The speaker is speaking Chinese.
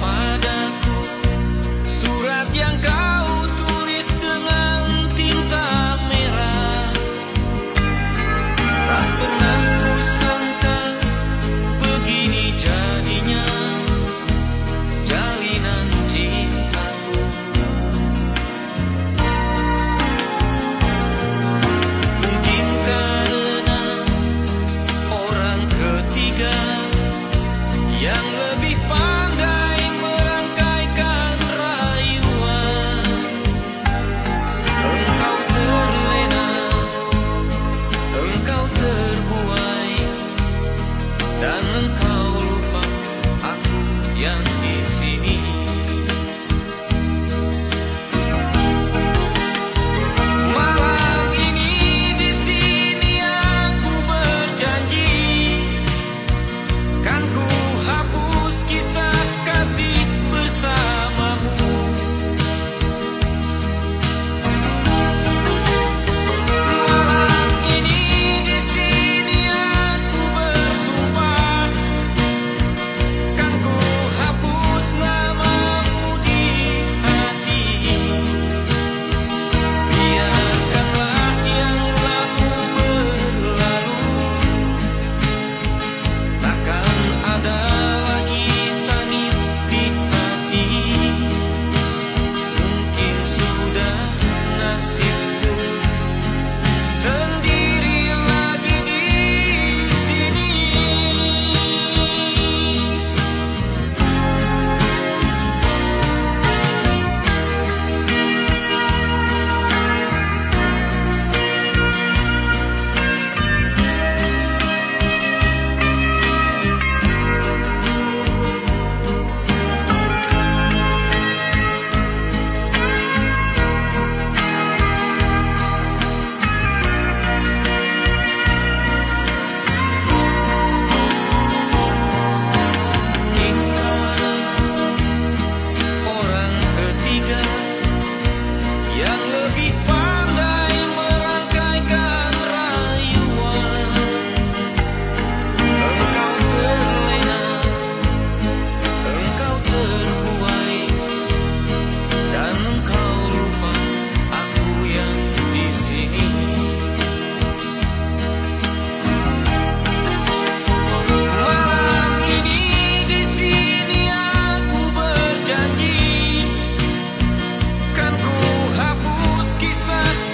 find 但能靠 decent.